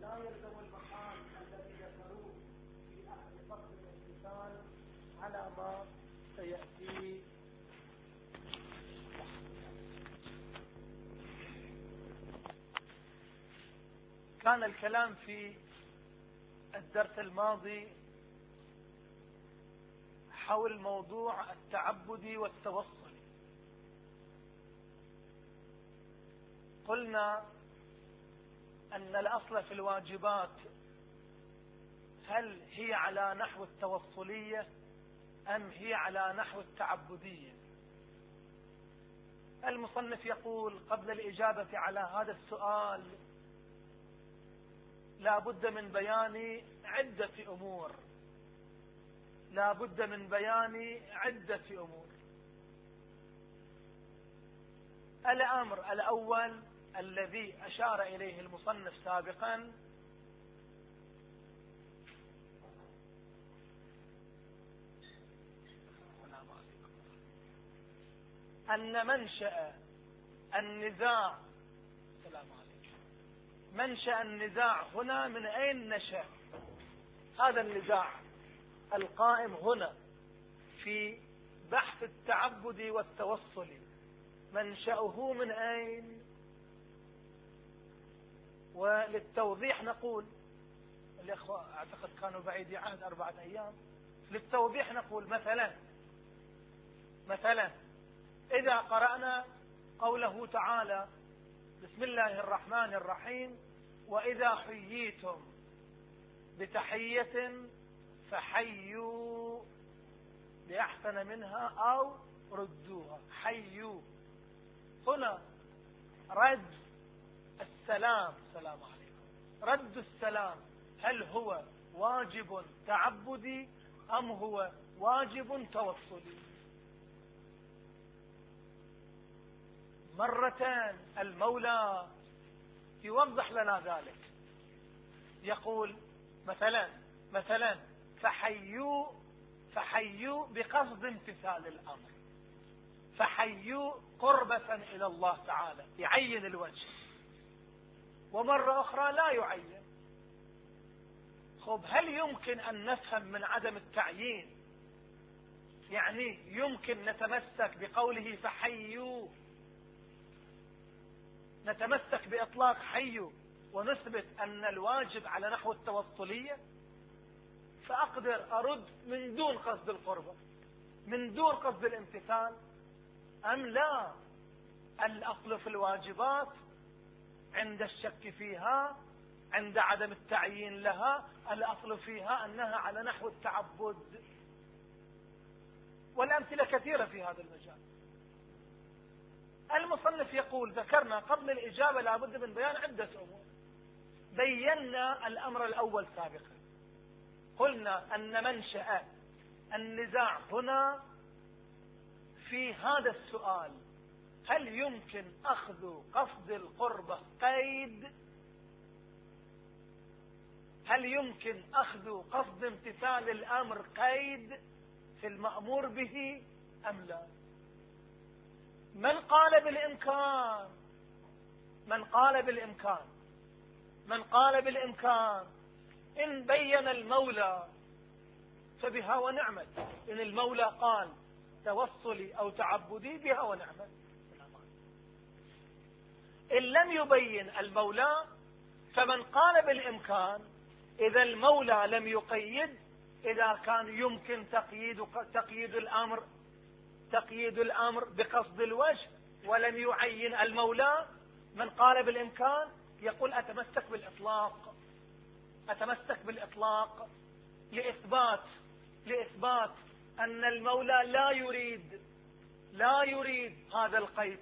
ولا يلزم المحال الذي ذكروه في أخذ قصد الامتثال على ما سيأتي. كان الكلام في الدرس الماضي حول موضوع التعبد والتوصل. قلنا أن الأصل في الواجبات هل هي على نحو التوصلية أم هي على نحو التعبدية؟ المصنف يقول قبل الإجابة على هذا السؤال لا بد من بيان عدة أمور. لا بد من بيان عدة أمور. الأمر الأول الذي أشار إليه المصنف سابقا أن منشأ النزاع السلام عليكم منشأ النزاع هنا من أين نشأ؟ هذا النزاع القائم هنا في بحث التعبد والتوصل. منشأه من أين؟ وللتوضيح نقول الإخوة أعتقد كانوا بعيد عهد أربعة أيام للتوضيح نقول مثلا مثلا إذا قرأنا قوله تعالى بسم الله الرحمن الرحيم وإذا حييتم بتحية فحيوا بأحسن منها أو ردوها. حيوا. هنا رد السلام. السلام عليكم. رد السلام هل هو واجب تعبدي أم هو واجب توصلي؟ مرتان المولى يوضح لنا ذلك. يقول مثلا مثلا فحيوا فحيوا بقصد امتثال الأمر. فحيوا قربة إلى الله تعالى يعين الوجه. ومرة أخرى لا يعين. خب هل يمكن أن نفهم من عدم التعيين؟ يعني يمكن نتمسك بقوله فحيوا. نتمسك بإطلاق حيوا ونثبت أن الواجب على نحو التوصلية؟ فأقدر أرد من دون قصد القربة من دون قصد الامتثال أم لا؟ الأصل في الواجبات عند الشك فيها عند عدم التعيين لها الأصل فيها أنها على نحو التعبد. والأمثلة كثيرة في هذا المجال. المصنف يقول ذكرنا قبل الإجابة لابد من بيان عدة أمور. بينا الأمر الأول سابقا. قلنا أن منشأ النزاع هنا في هذا السؤال. هل يمكن أخذ قصد القربة قيد؟ هل يمكن أخذ قصد امتثال الأمر قيد؟ في المأمور به أم لا؟ من قال بالإمكان؟ من قال بالإمكان؟ من قال بالإمكان؟ إن بين المولى فبها ونعمت. إن المولى قال توصلي أو تعبدي بها ونعمت. إن لم يبين المولى فمن قال بالإمكان إذا المولى لم يقيد إذا كان يمكن تقييد تقييد الأمر تقييد الأمر بقصد الوجه ولم يعين المولى من قال بالإمكان يقول أتمسك بالإطلاق أتمسك بالإطلاق لإثبات لإثبات أن المولى لا يريد لا يريد هذا القيد.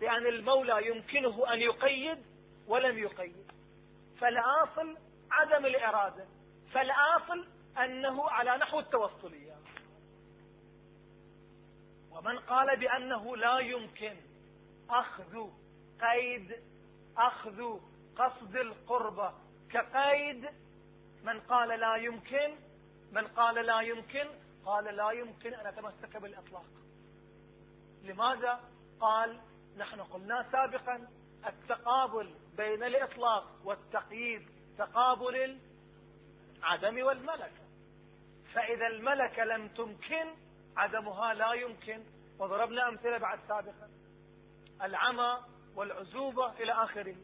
لأن المولى يمكنه أن يقيد ولم يقيد. فالآصل عدم الإرادة. فالآصل أنه على نحو التوصلية. ومن قال بأنه لا يمكن أخذ قيد أخذ قصد القربة كقيد من قال لا يمكن من قال لا يمكن قال لا يمكن أن أتمسك بالإطلاق. لماذا؟ قال نحن قلنا سابقا التقابل بين الإطلاق والتقييد تقابل العدم والملكة. فإذا الملكة لم تمكن عدمها لا يمكن. وضربنا أمثلة بعد سابقا العمى والعزوبة إلى آخره.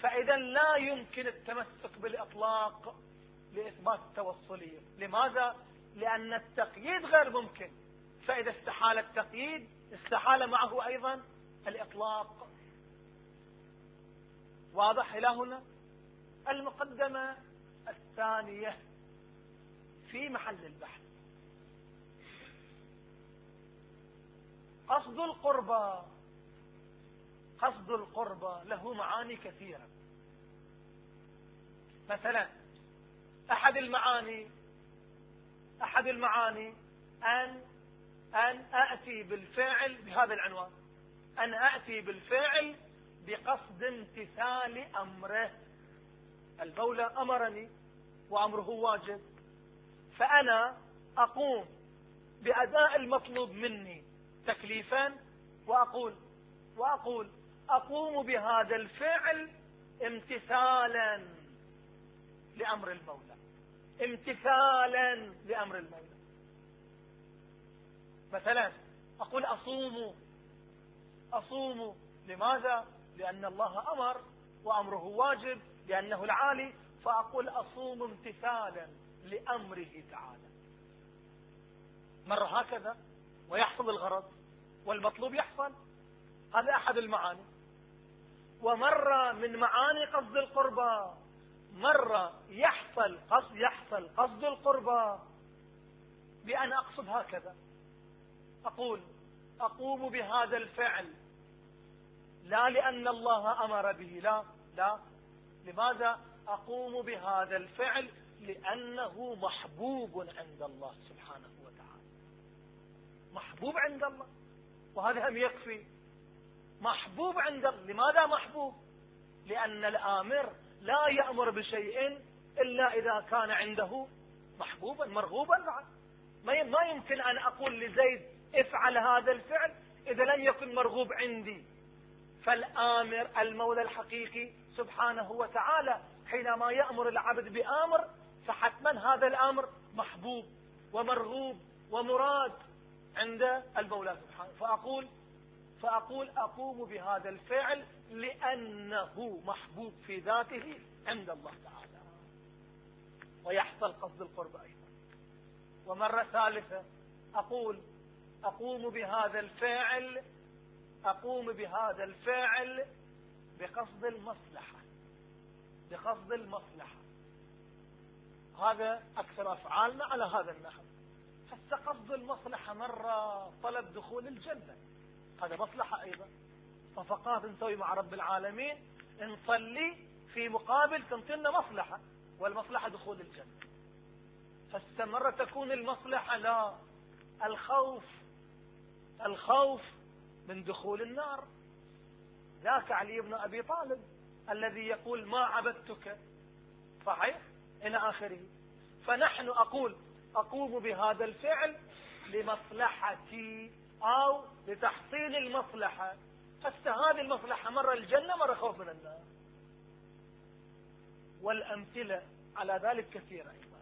فإذا لا يمكن التمسك بالإطلاق لإثبات التوصلية لماذا؟ لأن التقييد غير ممكن. فإذا استحال التقييد استحال معه أيضا الإطلاق. واضح إلى هنا؟ المقدمة الثانية في محل البحث. قصد القربى قصد القربى له معاني كثيرة. مثلا أحد المعاني أحد المعاني أن أن أأتي بالفعل بهذا العنوان. أن أأتي بالفعل بقصد امتثال أمره. المولى أمرني وأمره واجب. فأنا أقوم بأداء المطلوب مني تكليفا وأقول وأقول أقوم بهذا الفعل امتثالا لأمر المولى. امتثالا لأمر المولى. مثلا أقول أصوم. أصوم لماذا؟ لأن الله أمر وأمره واجب لأنه العالي. فأقول أصوم امتثالا لأمره تعالى. مرة هكذا ويحصل الغرض والمطلوب يحصل. هذا أحد المعاني. ومرة من معاني قصد القربى. مرة يحصل قصد يحصل قصد القربى. بأن أقصد هكذا. أقول أقوم بهذا الفعل. لا لأن الله أمر به لا لا. لماذا؟ أقوم بهذا الفعل لأنه محبوب عند الله سبحانه وتعالى. محبوب عند الله. وهذا هم يكفي. محبوب عند الله. لماذا محبوب؟ لأن الآمر لا يأمر بشيء إلا إذا كان عنده محبوبا مرغوبا بعد ما يمكن أن أقول لزيد افعل هذا الفعل إذا لم يكن مرغوب عندي. فالآمر المولى الحقيقي سبحانه وتعالى حينما يأمر العبد بأمر فحتما هذا الأمر محبوب ومرغوب ومراد عند المولى سبحانه. فأقول فأقول أقوم بهذا الفعل لأنه محبوب في ذاته عند الله تعالى. ويحصل قصد القرب أيضا. ومرة ثالثة أقول أقوم بهذا الفعل أقوم بهذا الفعل بقصد المصلحة بقصد المصلحة. هذا أكثر أفعالنا على هذا النحو. حتى قصد المصلحة مرة طلب دخول الجنة. هذا مصلحة أيضا. صفقات نسوي مع رب العالمين نصلي في مقابل تنطينا مصلحة والمصلحة دخول الجنة. فاستمر تكون المصلحة لا الخوف الخوف من دخول النار. ذاك علي بن أبي طالب الذي يقول ما عبدتك؟ صحيح؟ إلى آخره. فنحن أقول أقوم بهذا الفعل لمصلحتي أو لتحصيل المصلحة. حتى هذه المصلحة مرة الجنة مرة خوف من النار. والأمثلة على ذلك كثيرة أيضا.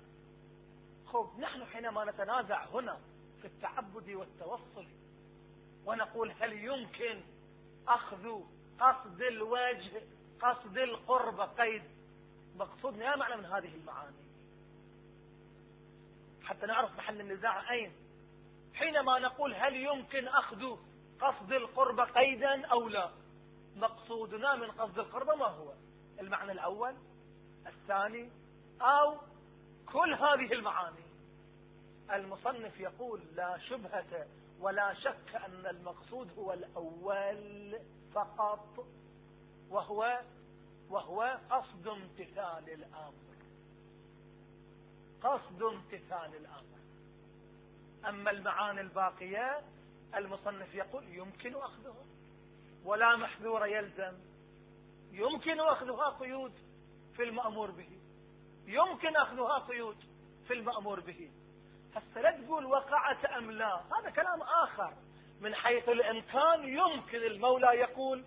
خوف نحن حينما نتنازع هنا في التعبد والتوصل ونقول هل يمكن أخذ قصد الوجه قصد القرب قيد؟ مقصودنا يا معنى من هذه المعاني. حتى نعرف محل النزاع أين. حينما نقول هل يمكن أخذ قصد القرب قيدا أو لا مقصودنا من قصد القرب ما هو؟ المعنى الأول الثاني أو كل هذه المعاني. المصنف يقول لا شبهة ولا شك أن المقصود هو الأول فقط وهو وهو قصد امتثال الأمر. قصد امتثال الأمر. أما المعاني الباقية المصنف يقول يمكن أخذها ولا محذور يلزم. يمكن أخذها قيود في المأمور به. يمكن أخذها قيود في المأمور به. هسه لا تقول وقعت أم لا. هذا كلام آخر. من حيث الإمكان يمكن المولى يقول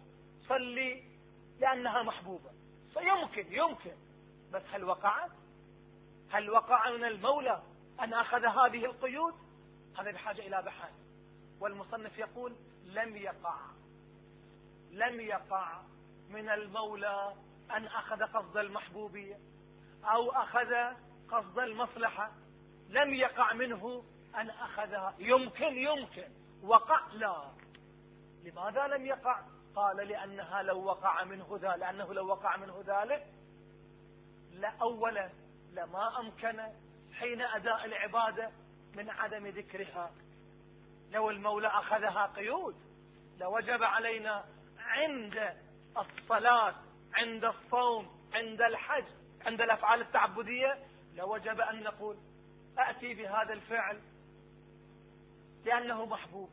صلي لأنها محبوبة. فيمكن يمكن. بس هل وقعت؟ هل وقع من المولى أن أخذ هذه القيود؟ هذا بحاجة إلى بحث. والمصنف يقول لم يقع. لم يقع من المولى أن أخذ قصد المحبوبية أو أخذ قصد المصلحة. لم يقع منه أن أخذها يمكن يمكن. وقع لا. لماذا لم يقع؟ قال لأنها لو وقع منه ذلك لأنه لو وقع منه ذلك لأولا لما أمكن حين أداء العبادة من عدم ذكرها. لو المولى أخذها قيود لوجب علينا عند الصلاة عند الصوم عند الحج عند الأفعال التعبدية لوجب أن نقول أأتي بهذا الفعل لأنه محبوب.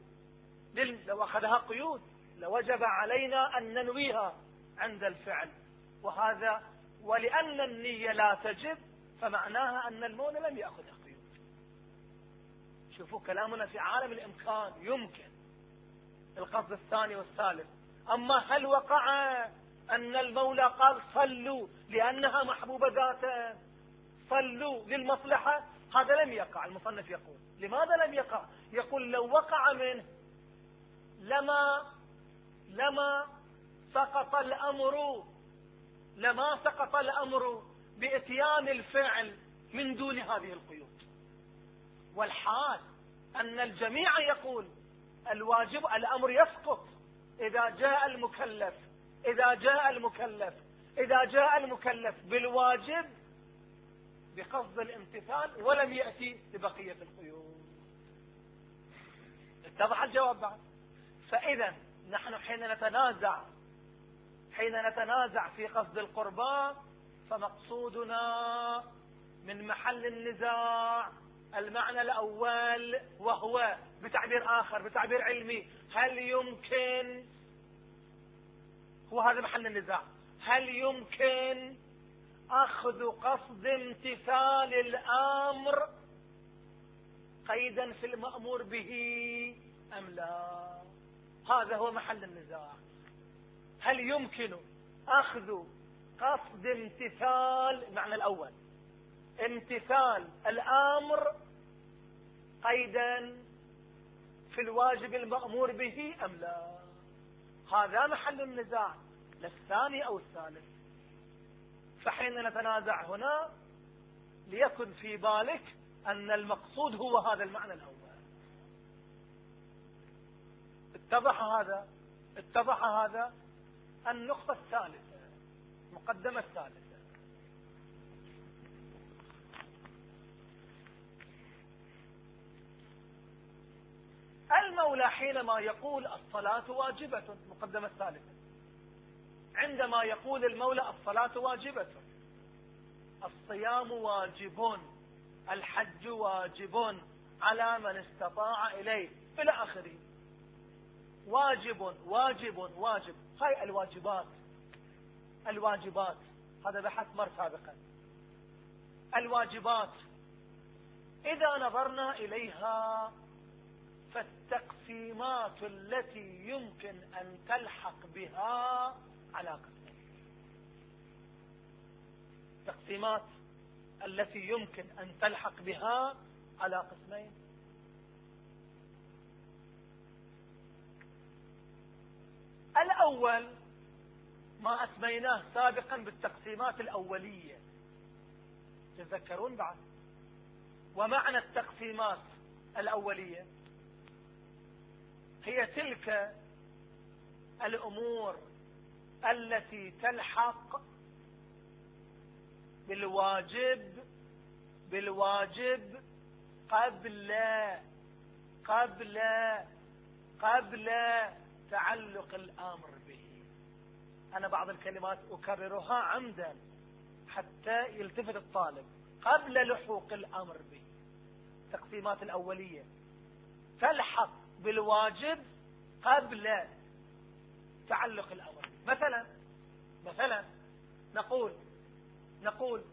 لو أخذها قيود لوجب علينا أن ننويها عند الفعل. وهذا ولأن النية لا تجب فمعناها أن المولى لم يأخذها قيود. شوفوا كلامنا في عالم الإمكان يمكن. القصد الثاني والثالث. أما هل وقع أن المولى قال صلوا لأنها محبوبة ذاتا صلوا للمصلحة؟ هذا لم يقع المصنف يقول. لماذا لم يقع؟ يقول لو وقع منه لما لما سقط الأمر لما سقط الأمر بإتيان الفعل من دون هذه القيود. والحال أن الجميع يقول الواجب الأمر يسقط. إذا جاء المكلف إذا جاء المكلف إذا جاء المكلف بالواجب بقصد الامتثال ولم يأتي ببقية القيود. اتضح الجواب بعد. فإذا نحن حين نتنازع حين نتنازع في قصد القربان فمقصودنا من محل النزاع المعنى الأول وهو بتعبير آخر بتعبير علمي. هل يمكن؟ هو هذا محل النزاع. هل يمكن أخذ قصد امتثال الأمر قيدا في المأمور به أم لا؟ هذا هو محل النزاع. هل يمكن أخذ قصد امتثال المعنى الأول امتثال الأمر قيدا في الواجب المأمور به أم لا؟ هذا محل النزاع للثاني أو الثالث. فحين نتنازع هنا ليكن في بالك أن المقصود هو هذا المعنى الأول. اتضح هذا اتضح هذا النقطة الثالثة المقدمة الثالثة. المولى حينما يقول الصلاة واجبة المقدمة الثالثة. عندما يقول المولى الصلاة واجبة. الصيام واجب الحج واجب على من استطاع إليه. إلى آخره. واجب واجب واجب. هاي الواجبات. الواجبات. هذا بحث مر سابقا. الواجبات. إذا نظرنا إليها فالتقسيمات التي يمكن أن تلحق بها على قسمين التقسيمات التي يمكن أن تلحق بها على قسمين. الأول ما أسميناه سابقا بالتقسيمات الأولية. تذكرون بعد. ومعنى التقسيمات الأولية هي تلك الأمور التي تلحق بالواجب بالواجب قبل قبل قبل تعلق الأمر به. أنا بعض الكلمات أكررها عمدا حتى يلتفت الطالب قبل لحوق الأمر به. التقسيمات الأولية. تلحق بالواجب قبل تعلق الأمر. مثلا مثلا نقول نقول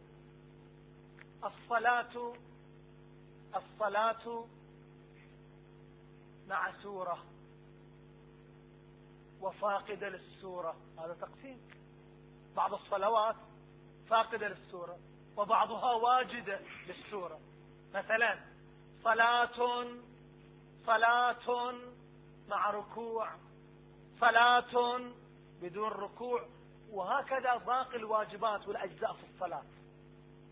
الصلاة الصلاة مع سورة وفاقدة للسورة. هذا تقسيم. بعض الصلوات فاقدة للسورة وبعضها واجدة للسورة. مثلا صلاة صلاة مع ركوع صلاة بدون ركوع وهكذا باقي الواجبات والأجزاء في الصلاة.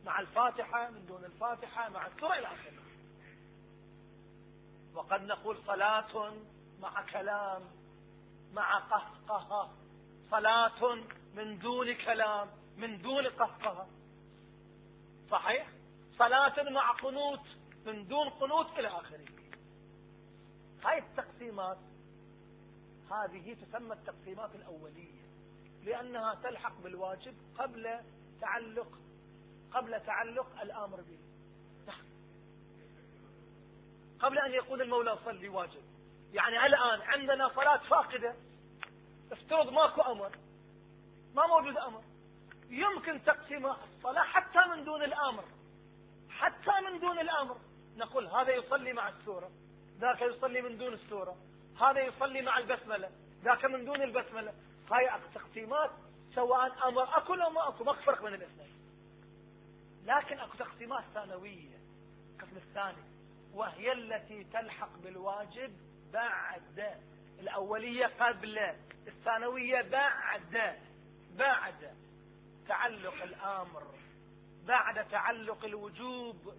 مع الفاتحة من دون الفاتحة مع السورة إلى آخره. وقد نقول صلاة مع كلام مع قهقهة. صلاة من دون كلام من دون قهقهة. صحيح؟ صلاة مع قنوت من دون قنوت إلى آخره. هاي التقسيمات هذه تسمى التقسيمات الأولية لأنها تلحق بالواجب قبل تعلق قبل تعلق الأمر به. قبل أن يقول المولى صلي واجب. يعني الآن عندنا صلاة فاقدة افترض ماكو أمر ما موجود أمر. يمكن تقسيم الصلاة حتى من دون الأمر حتى من دون الأمر. نقول هذا يصلي مع السورة ذاك يصلي من دون السورة. هذا يصلي مع البسملة. ذاك من دون البسملة. هاي تقسيمات سواء أمر أكو لو ما أكو ما فرق بين الاثنين. لكن أكو تقسيمات ثانوية. القسم الثاني وهي التي تلحق بالواجب بعد الأولية قبل الثانوية بعد بعد تعلق الأمر بعد تعلق الوجوب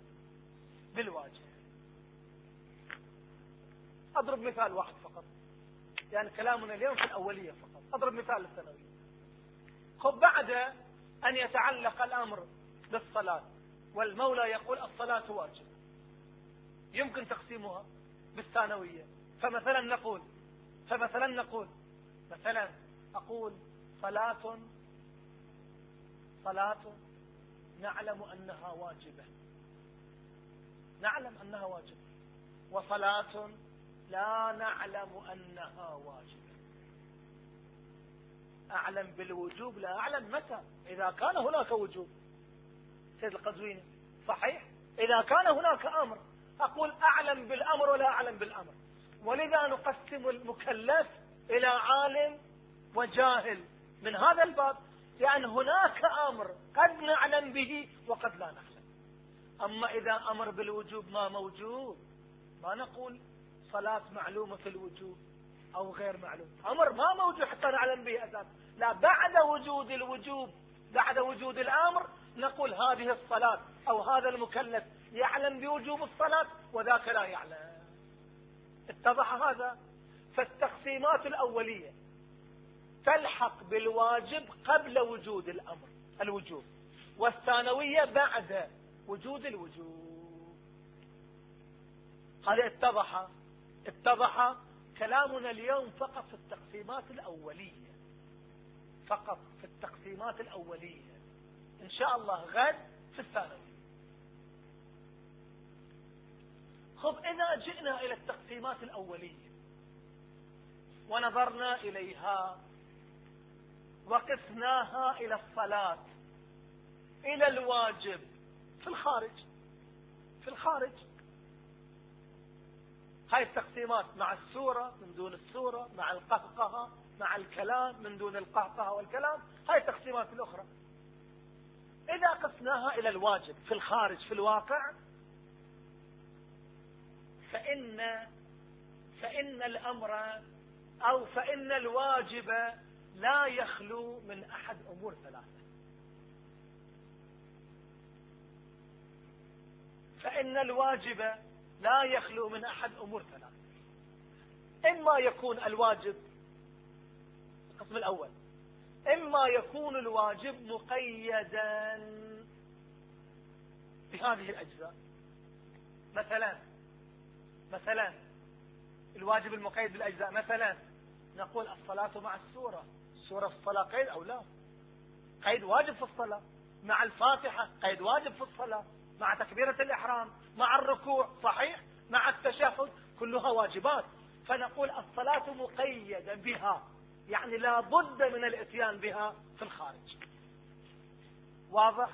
بالواجب. أضرب مثال واحد فقط. يعني كلامنا اليوم في الأولية فقط. أضرب مثال للثانوية خب بعد أن يتعلق الأمر بالصلاة والمولى يقول الصلاة واجب. يمكن تقسيمها بالثانوية. فمثلا نقول فمثلا نقول مثلا أقول صلاة صلاة نعلم أنها واجبة. نعلم أنها واجبة. وصلاة لا نعلم أنها واجبة. أعلم بالوجوب لا أعلم متى. إذا كان هناك وجوب سيد القزويني صحيح؟ إذا كان هناك أمر أقول أعلم بالأمر ولا أعلم بالأمر. ولذا نقسم المكلف إلى عالم وجاهل من هذا الباب لأن هناك أمر قد نعلم به وقد لا نعلم. أما إذا أمر بالوجوب ما موجود ما نقول صلاة معلومة في الوجوب أو غير معلوم أمر ما موجود حتى نعلم به أساس لا بعد وجود الوجوب بعد وجود الأمر نقول هذه الصلاة أو هذا المكلف يعلم بوجوب الصلاة وذاك لا يعلم. اتضح هذا؟ فالتقسيمات الأولية تلحق بالواجب قبل وجود الأمر الوجوب والثانوية بعد وجود الوجوب. هذا اتضح؟ اتضح كلامنا اليوم فقط في التقسيمات الأولية. فقط في التقسيمات الأولية. إن شاء الله غد في الثانوي. خب إذا جئنا إلى التقسيمات الأولية ونظرنا إليها وقسناها إلى الصلاة إلى الواجب في الخارج. في الخارج. هاي التقسيمات مع السورة من دون السورة مع القهقهة مع الكلام من دون القهقهة والكلام هاي التقسيمات الأخرى. إذا قسناها إلى الواجب في الخارج في الواقع فإن فإن الأمر أو فإن الواجب لا يخلو من أحد أمور ثلاثة. فإن الواجب لا يخلو من أحد أمور ثلاثة إما يكون الواجب القسم الأول إما يكون الواجب مقيدا بهذه الأجزاء. مثلا مثلا الواجب المقيد بالأجزاء مثلا نقول الصلاة مع السورة. في الصلاة قيد أو لا؟ قيد واجب في الصلاة. مع الفاتحة قيد واجب في الصلاة. مع تكبيرة الإحرام مع الركوع صحيح؟ مع التشهد كلها واجبات. فنقول الصلاة مقيدة بها يعني لا بد من الإتيان بها في الخارج. واضح؟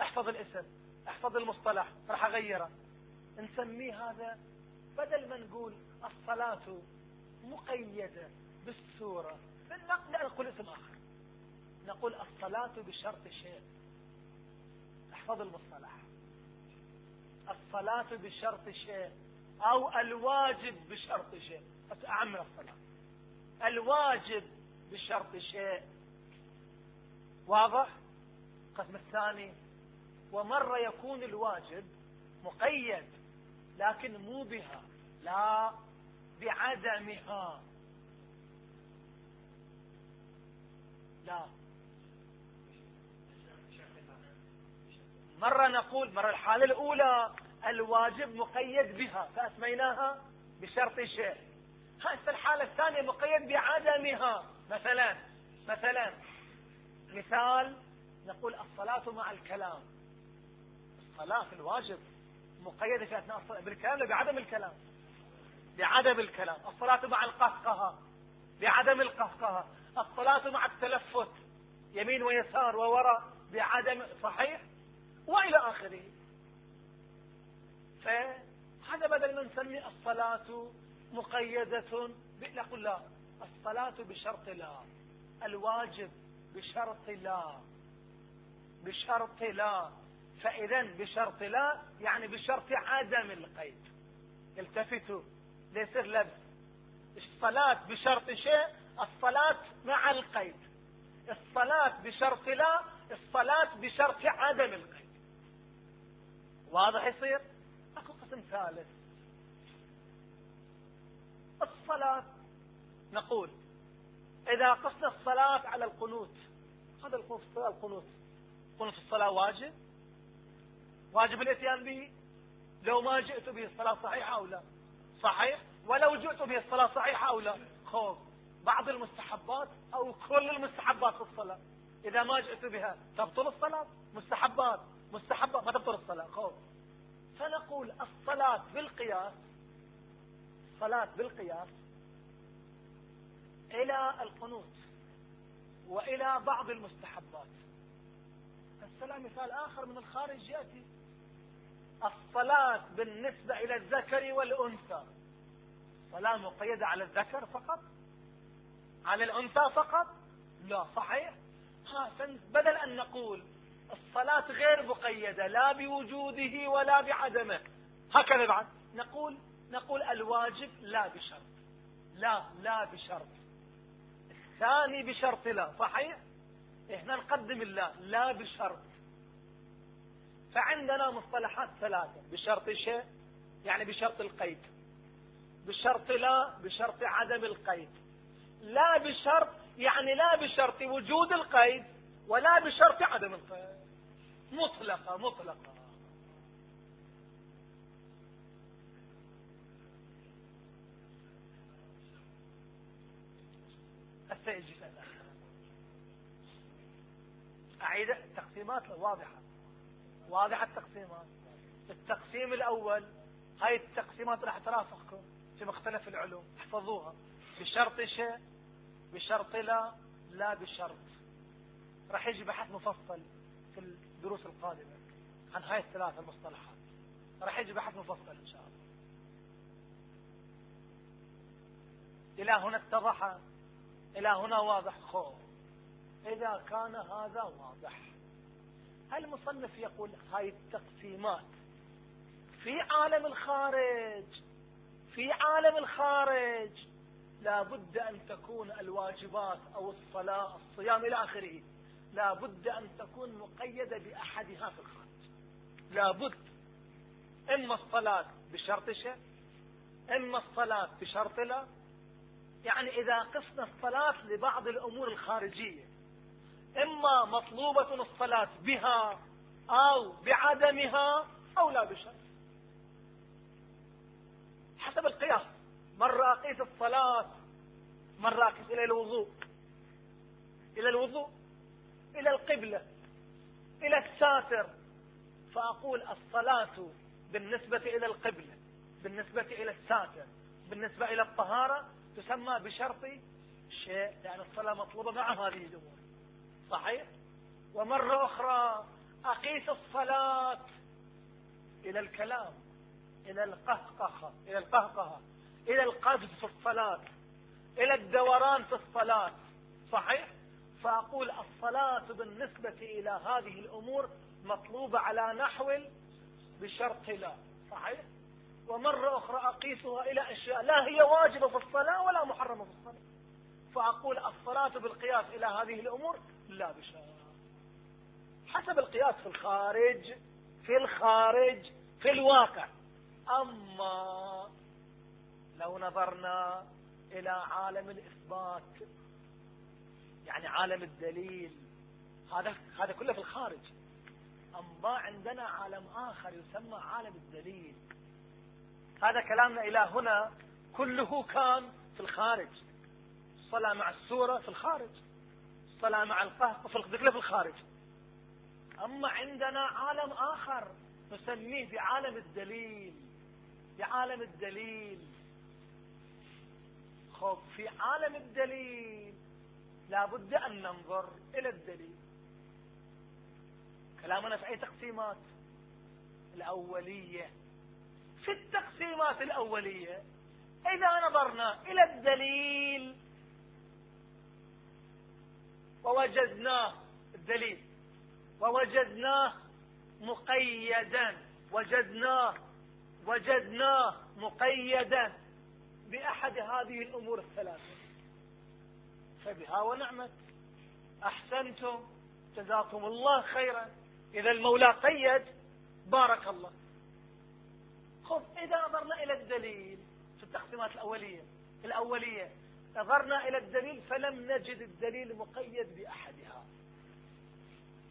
احفظ الاسم احفظ المصطلح راح أغيره. نسميه هذا بدل ما نقول الصلاة مقيدة بالسورة. لا نقول اسم آخر. نقول الصلاة بشرط شيء. احفظ المصطلح الصلاة بشرط شيء أو الواجب بشرط شيء. بس أعم من الصلاة. الواجب بشرط شيء. واضح؟ القسم الثاني. ومرة يكون الواجب مقيد لكن مو بها لا بعدمها. لا. مرة نقول مرة الحالة الأولى الواجب مقيد بها. فأسميناها بشرط شيء. هسه الحالة الثانية مقيد بعدمها. مثلا مثلا مثال نقول الصلاة مع الكلام. الصلاة في الواجب مقيدة في أثناء الصلاة. بالكلام بعدم الكلام؟ بعدم الكلام. الصلاة مع القهقهة. بعدم القهقهة. الصلاة مع التلفت. يمين ويسار ووراء بعدم صحيح؟ وإلى آخره. فهذا بدل ما نسمي الصلاة مقيدة نقول لا الصلاة بشرط لا الواجب بشرط لا بشرط لا. فإذا بشرط لا يعني بشرط عدم القيد. التفتوا ليصير لبس. الصلاة بشرط شيء الصلاة مع القيد. الصلاة بشرط لا الصلاة بشرط عدم القيد. واضح يصير؟ أكو قسم ثالث. الصلاة. نقول إذا قصنا الصلاة على القنوت هذا القنوت القنوت. قنوت الصلاة واجب؟ واجب الإتيان به؟ لو ما جئت به الصلاة صحيحة أو لا؟ صحيح؟ ولو جئت به الصلاة صحيحة أو لا؟ خوف. بعض المستحبات أو كل المستحبات في الصلاة. إذا ما جئت بها تبطل الصلاة؟ مستحبات. مستحبات ما تبطل الصلاة خوف. فنقول الصلاة بالقياس الصلاة بالقياس إلى القنوت وإلى بعض المستحبات. السلام مثال آخر من الخارج يأتي. الصلاة بالنسبة إلى الذكر والأنثى. صلاة مقيدة على الذكر فقط؟ على الأنثى فقط؟ لا صحيح. ها بدل أن نقول الصلاة غير مقيدة لا بوجوده ولا بعدمه. هكذا بعد. نقول نقول الواجب لا بشرط. لا لا بشرط. الثاني بشرط لا صحيح؟ إحنا نقدم الله لا بشرط. فعندنا مصطلحات ثلاثة. بشرط شيء يعني بشرط القيد. بشرط لا بشرط عدم القيد. لا بشرط يعني لا بشرط وجود القيد. ولا بشرط عدم القيد مطلقة مطلقة. السيجي أعيد التقسيمات واضحة واضحة التقسيمات. التقسيم الأول هاي التقسيمات راح ترافقكم في مختلف العلوم. احفظوها. بشرط شيء بشرط لا لا بشرط. راح يجي بحث مفصل في الدروس القادمة عن هاي الثلاث المصطلحات. راح يجي بحث مفصل إن شاء الله. إلى هنا اتضح إلى هنا واضح خوف إذا كان هذا واضح. المصنف يقول هاي التقسيمات في عالم الخارج؟ في عالم الخارج. لا بد أن تكون الواجبات أو الصلاة الصيام إلى آخره. لا بد أن تكون مقيدة بأحدها في الخارج لا بد. إما الصلاة بشرط شيء إما الصلاة بشرط لا. يعني إذا قسنا الصلاة لبعض الأمور الخارجية إما مطلوبة الصلاة بها أو بعدمها أو لا بشرط. حسب القياس. مرة أقيس الصلاة مرة أقيس إلى الوضوء. إلى الوضوء. إلى القبلة إلى الساتر. فأقول الصلاة بالنسبة إلى القبلة بالنسبة إلى الساتر بالنسبة إلى الطهارة تسمى بشرط شيء لأن الصلاة مطلوبة مع هذه الأمور. صحيح؟ ومرة أخرى أقيس الصلاة إلى الكلام إلى القهقهة إلى القهقهة إلى القفز في الصلاة إلى الدوران في الصلاة. صحيح؟ فأقول الصلاة بالنسبة إلى هذه الأمور مطلوبة على نحو بشرط لا. صحيح؟ ومرة أخرى أقيسها إلى أشياء لا هي واجبة في الصلاة ولا محرمة في الصلاة. فأقول الصلاة بالقياس إلى هذه الأمور لا بشرط. حسب القياس في الخارج في الخارج في الواقع. أما لو نظرنا إلى عالم الإثبات يعني عالم الدليل. هذا هذا كله في الخارج. أما عندنا عالم آخر يسمى عالم الدليل. هذا كلامنا إلى هنا كله كان في الخارج. الصلاة مع السورة في الخارج. الصلاة مع القهقه في كله في الخارج. أما عندنا عالم آخر نسميه بعالم الدليل. بعالم الدليل. خب في عالم الدليل. لابد أن ننظر إلى الدليل. كلامنا في أي تقسيمات؟ الأولية. في التقسيمات الأولية إذا نظرنا إلى الدليل ووجدناه الدليل ووجدناه مقيدا وجدناه وجدناه مقيدا بأحد هذه الأمور الثلاثة. فبها ونعمت. أحسنتم جزاكم الله خيرا. إذا المولى قيد. بارك الله. خذ إذا نظرنا إلى الدليل. في التقسيمات الأولية. الأولية. نظرنا إلى الدليل فلم نجد الدليل مقيد بأحدها.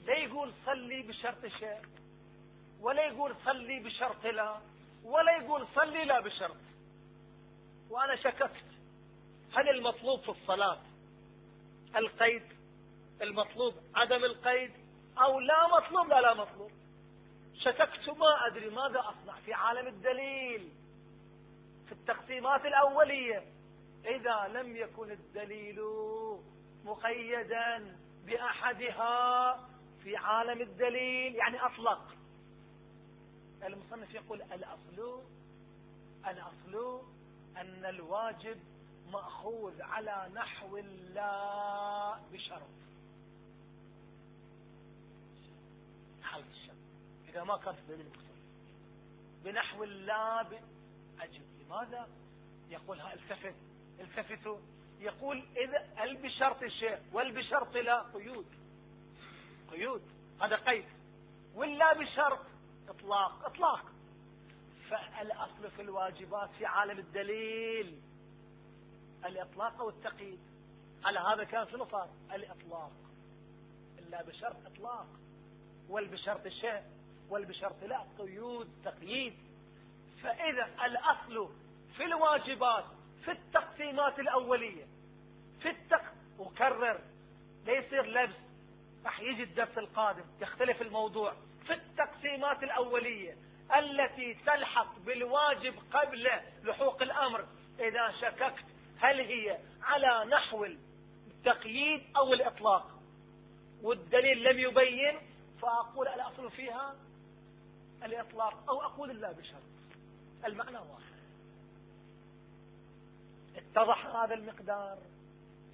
لا يقول صلي بشرط شيء ولا يقول صلي بشرط لا ولا يقول صلي لا بشرط. وأنا شككت. هل المطلوب في الصلاة القيد المطلوب عدم القيد أو لا مطلوب لا لا مطلوب. شككت ما أدري ماذا أصنع في عالم الدليل في التقسيمات الأولية. إذا لم يكن الدليل مقيدا بأحدها في عالم الدليل يعني أطلق. المصنف يقول الأصل الأصل أن الواجب مأخوذ على نحو لا بشرط. حال الشرط. إذا ما كان في دليل بنحو لا ب... أجل لماذا؟ يقول ها التفت. التفتوا يقول إذا ال بشرط الشيء لا. قيود. قيود. هذا قيد. ولا بشرط إطلاق. إطلاق. فالأصل في الواجبات في عالم الدليل. الإطلاق أو التقييد على هذا كان في نصار الإطلاق. إلا بشرط إطلاق. والبشرط الشيء والبشرط لا قيود تقييد. فإذا الأصل في الواجبات في التقسيمات الأولية في التق وكرر لا يصير لبس راح يجي الدرس القادم يختلف الموضوع. في التقسيمات الأولية التي تلحق بالواجب قبل لحوق الأمر إذا شككت هل هي على نحو التقييد أو الإطلاق؟ والدليل لم يبين فأقول الأصل فيها الإطلاق أو أقول الله بشرط. المعنى واحد. اتضح هذا المقدار.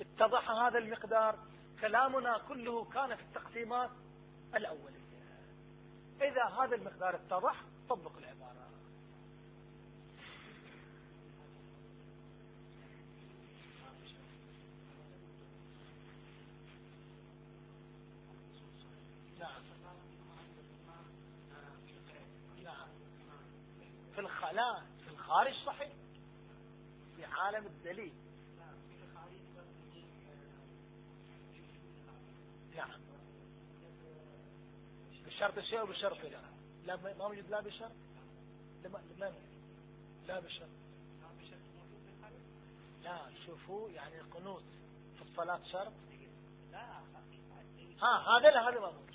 اتضح هذا المقدار. كلامنا كله كان في التقسيمات الأولية. إذا هذا المقدار اتضح طبق العبارة. في الخلاء في الخارج صحيح. في عالم الدليل. نعم. بشرط الشيء وبشرط لا. لا ما موجود لا بشرط. لا لا بشرط. لا شوفوا يعني القنوت في الصلاة شرط. لا ها هذا لا هذا ما موجود.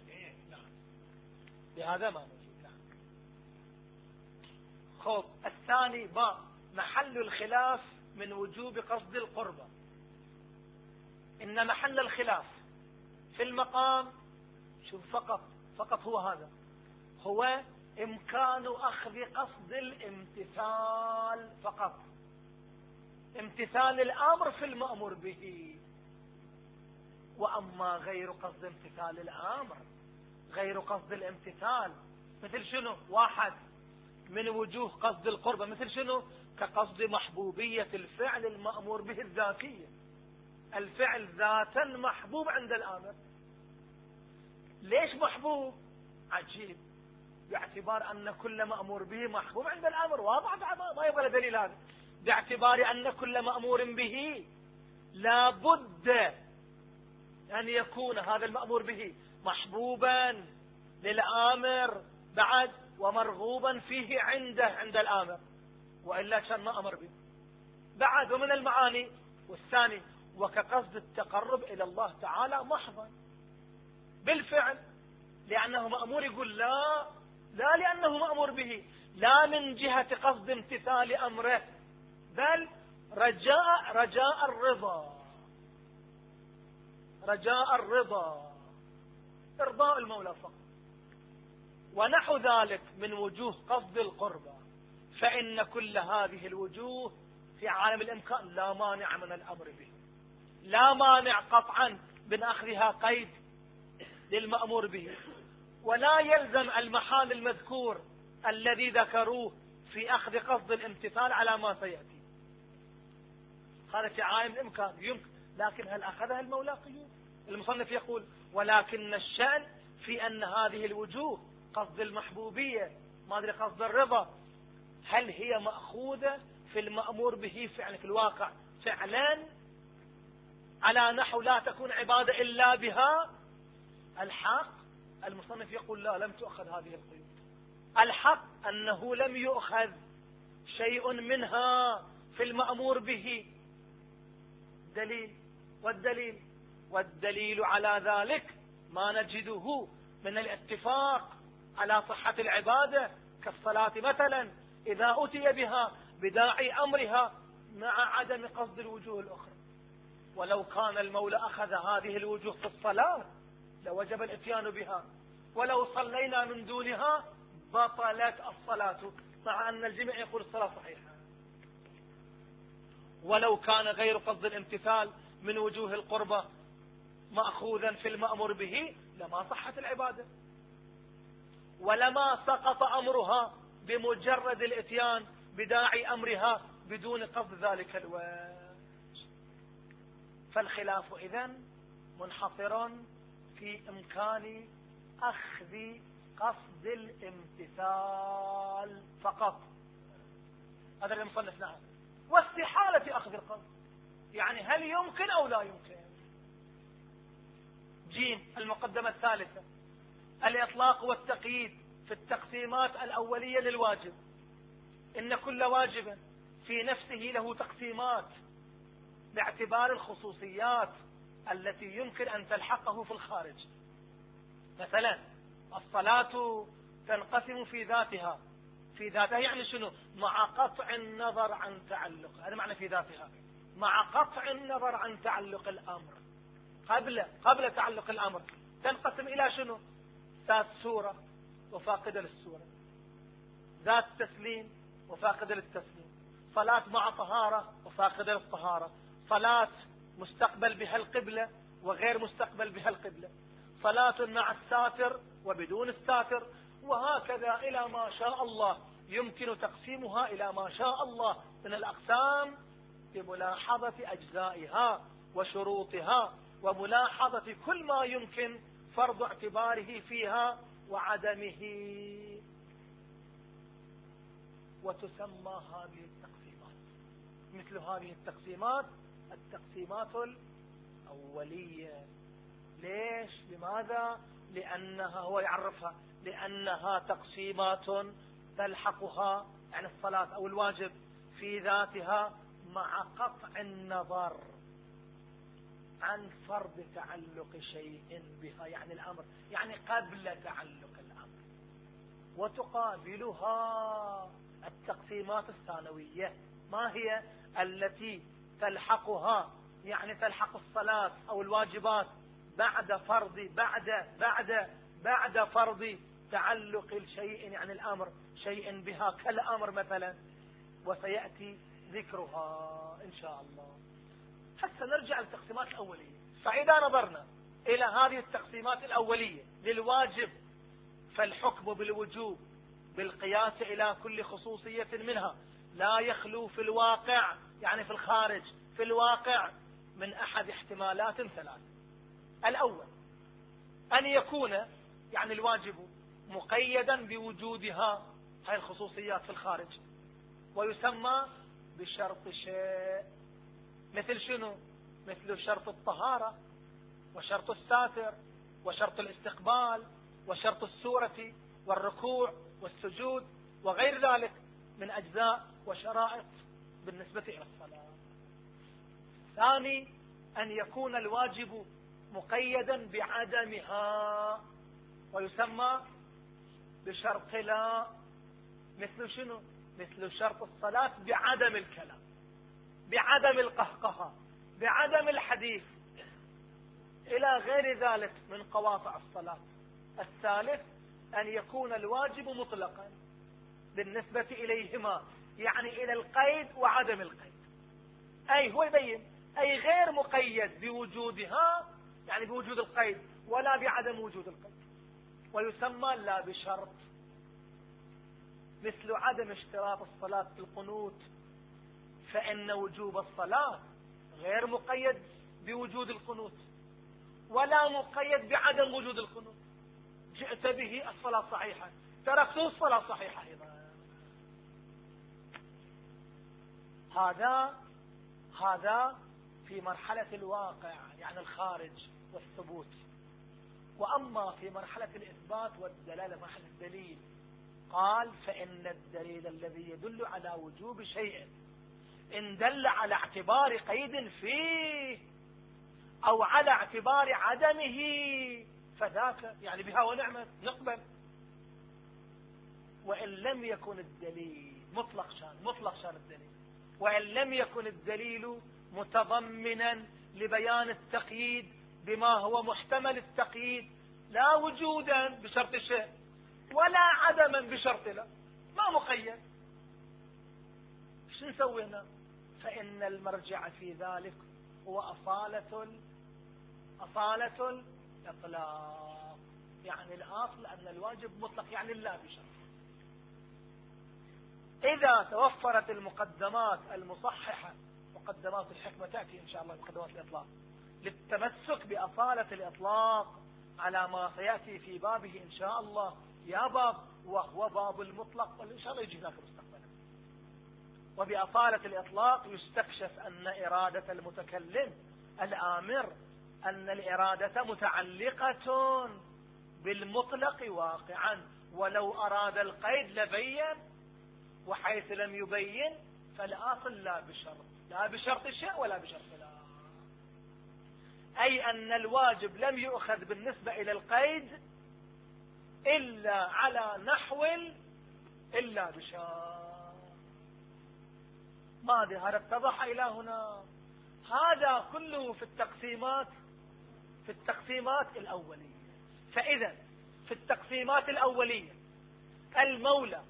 بهذا ما موجود نعم. خوف. الثاني باء. محل الخلاف من وجوب قصد القربة. إن محل الخلاف في المقام شوف فقط فقط هو هذا. هو إمكان أخذ قصد الامتثال فقط. امتثال الأمر في المأمور به. وأما غير قصد امتثال الأمر غير قصد الامتثال. مثل شنو؟ واحد من وجوه قصد القربة. مثل شنو؟ كقصد محبوبية الفعل المأمور به الذاتية. الفعل ذاتا محبوب عند الآمر. ليش محبوب؟ عجيب. باعتبار أن كل مأمور به محبوب عند الأمر. واضح ما يبغى دليل هذا. باعتبار أن كل مأمور به لا بد أن يكون هذا المأمور به. محبوبا للآمر بعد ومرغوبا فيه عنده عند الآمر. وإلا كان ما أمر به. بعد ومن المعاني. والثاني وكقصد التقرب إلى الله تعالى محضا. بالفعل لأنه مأمور يقول لا لا لأنه مأمور به. لا من جهة قصد امتثال أمره بل رجاء رجاء الرضا. رجاء الرضا. إرضاء المولى فقط. ونحو ذلك من وجوه قصد القربى. فإن كل هذه الوجوه في عالم الإمكان لا مانع من الأمر به. لا مانع قطعا من أخذها قيد للمأمور به. ولا يلزم المحال المذكور الذي ذكروه في أخذ قصد الامتثال على ما سيأتي. هذا في عالم الإمكان يمكن لكن هل أخذها المولى قيود؟ المصنف يقول ولكن الشأن في أن هذه الوجوه قصد المحبوبية ما أدري قصد الرضا هل هي مأخوذة في المأمور به فعلا في الواقع؟ فعلا على نحو لا تكون عبادة إلا بها؟ الحق المصنف يقول لا لم تؤخذ هذه القيود. الحق أنه لم يؤخذ شيء منها في المأمور به. دليل. والدليل والدليل على ذلك ما نجده من الاتفاق على صحة العبادة كالصلاة مثلا إذا أتي بها بداعي أمرها مع عدم قصد الوجوه الأخرى. ولو كان المولى أخذ هذه الوجوه في الصلاة لوجب الإتيان بها. ولو صلينا من دونها بطلت الصلاة مع أن الجميع يقول الصلاة صحيحة. ولو كان غير قصد الامتثال من وجوه القربة مأخوذا في المأمور به لما صحت العبادة. ولما سقط أمرها بمجرد الإتيان بداعي أمرها بدون قصد ذلك الوجه. فالخلاف إذن منحصر في إمكان أخذ قصد الامتثال فقط. هذا اللي مصنف نعم. واستحالة أخذ القصد. يعني هل يمكن أو لا يمكن؟ جيم المقدمة الثالثة. الإطلاق والتقييد في التقسيمات الأولية للواجب. إن كل واجب في نفسه له تقسيمات باعتبار الخصوصيات التي يمكن أن تلحقه في الخارج. مثلا الصلاة تنقسم في ذاتها. في ذاتها يعني شنو؟ مع قطع النظر عن تعلق. هذا معنى في ذاتها. مع قطع النظر عن تعلق الأمر. قبل قبل تعلق الأمر. تنقسم إلى شنو؟ ذات سورة وفاقدة للسورة ذات تسليم وفاقدة للتسليم. صلاة مع طهارة وفاقدة للطهارة. صلاة مستقبل بها القبلة وغير مستقبل بها القبلة. صلاة مع الساتر وبدون الساتر. وهكذا إلى ما شاء الله. يمكن تقسيمها إلى ما شاء الله. من الأقسام بملاحظة أجزائها وشروطها. وملاحظة كل ما يمكن فرض اعتباره فيها وعدمه. وتسمى هذه التقسيمات. مثل هذه التقسيمات التقسيمات الأولية. ليش؟ لماذا؟ لأنها هو يعرفها لأنها تقسيمات تلحقها يعني الصلاة أو الواجب في ذاتها مع قطع النظر. عن فرض تعلق شيء بها يعني الأمر يعني قبل تعلق الأمر. وتقابلها التقسيمات الثانوية. ما هي؟ التي تلحقها يعني تلحق الصلاة أو الواجبات بعد فرض بعد بعد بعد فرض تعلق الشيء يعني الأمر شيء بها. كالأمر مثلا وسيأتي ذكرها إن شاء الله. هسه نرجع للتقسيمات الأولية. فإذا نظرنا إلى هذه التقسيمات الأولية للواجب فالحكم بالوجوب بالقياس إلى كل خصوصية منها. لا يخلو في الواقع يعني في الخارج في الواقع من أحد احتمالات ثلاث الأول أن يكون يعني الواجب مقيدا بوجودها هاي الخصوصيات في الخارج. ويسمى بشرط شيء. مثل شنو؟ مثل شرط الطهارة وشرط الساتر وشرط الاستقبال وشرط السورة والركوع والسجود وغير ذلك من أجزاء وشرائط بالنسبة إلى الصلاة. ثاني أن يكون الواجب مقيدا بعدمها ويسمى بشرط لا مثل شنو؟ مثل شرط الصلاة بعدم الكلام. بعدم القهقهة بعدم الحديث. إلى غير ذلك من قواطع الصلاة. الثالث أن يكون الواجب مطلقا بالنسبة إليهما يعني إلى القيد وعدم القيد. أي هو يبين أي غير مقيد بوجودها يعني بوجود القيد ولا بعدم وجود القيد. ويسمى لا بشرط. مثل عدم اشتراط الصلاة في القنوت فإن وجوب الصلاة غير مقيد بوجود القنوت ولا مقيد بعدم وجود القنوت. جئت به الصلاة صحيحة تركته الصلاة صحيحة أيضا. هذا هذا في مرحلة الواقع يعني الخارج والثبوت. وأما في مرحلة الإثبات والدلالة مرحلة الدليل قال فإن الدليل الذي يدل على وجوب شيء إن دل على اعتبار قيد فيه أو على اعتبار عدمه فذاك يعني بها ونعمة نقبل وإن لم يكن الدليل مطلق شان مطلق شان الدليل. وإن لم يكن الدليل متضمنا لبيان التقييد بما هو محتمل التقييد لا وجودا بشرط الشيء ولا عدما بشرط لا ما مقيد. شو نسوي هنا؟ فإن المرجع في ذلك هو أصالة أصالة الإطلاق يعني الأصل أن الواجب مطلق يعني لا بشرط. إذا توفرت المقدمات المصححة مقدمات الحكمة تأتي إن شاء الله مقدمات الإطلاق للتمسك بأصالة الإطلاق على ما سيأتي في بابه إن شاء الله. يا باب وهو باب المطلق وإن شاء الله يجي ذاك مستقبلا وبأصالة الإطلاق يستكشف أن إرادة المتكلم الآمر أن الإرادة متعلقة بالمطلق واقعا. ولو أراد القيد لبين وحيث لم يبين فالآصل لا بشرط. لا بشرط الشيء ولا بشرط لا. أي أن الواجب لم يؤخذ بالنسبة إلى القيد إلا على نحو إلا بشرط. ما هذا اتضح إلى هنا. هذا كله في التقسيمات في التقسيمات الأولية. فإذا في التقسيمات الأولية المولى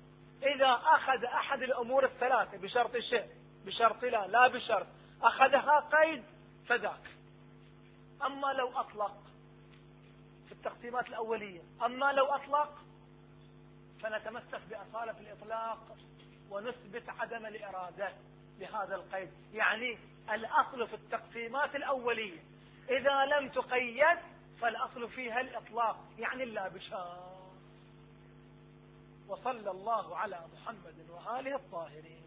إذا أخذ أحد الأمور الثلاثة بشرط الشيء بشرط لا لا بشرط أخذها قيد فذاك. أما لو أطلق في التقسيمات الأولية أما لو أطلق فنتمسك بأصالة الإطلاق ونثبت عدم الإرادة. لهذا القيد. يعني الأصل في التقسيمات الأولية. إذا لم تقيد فالأصل فيها الإطلاق يعني لا بشار وصلى الله على محمد وآله الطاهرين.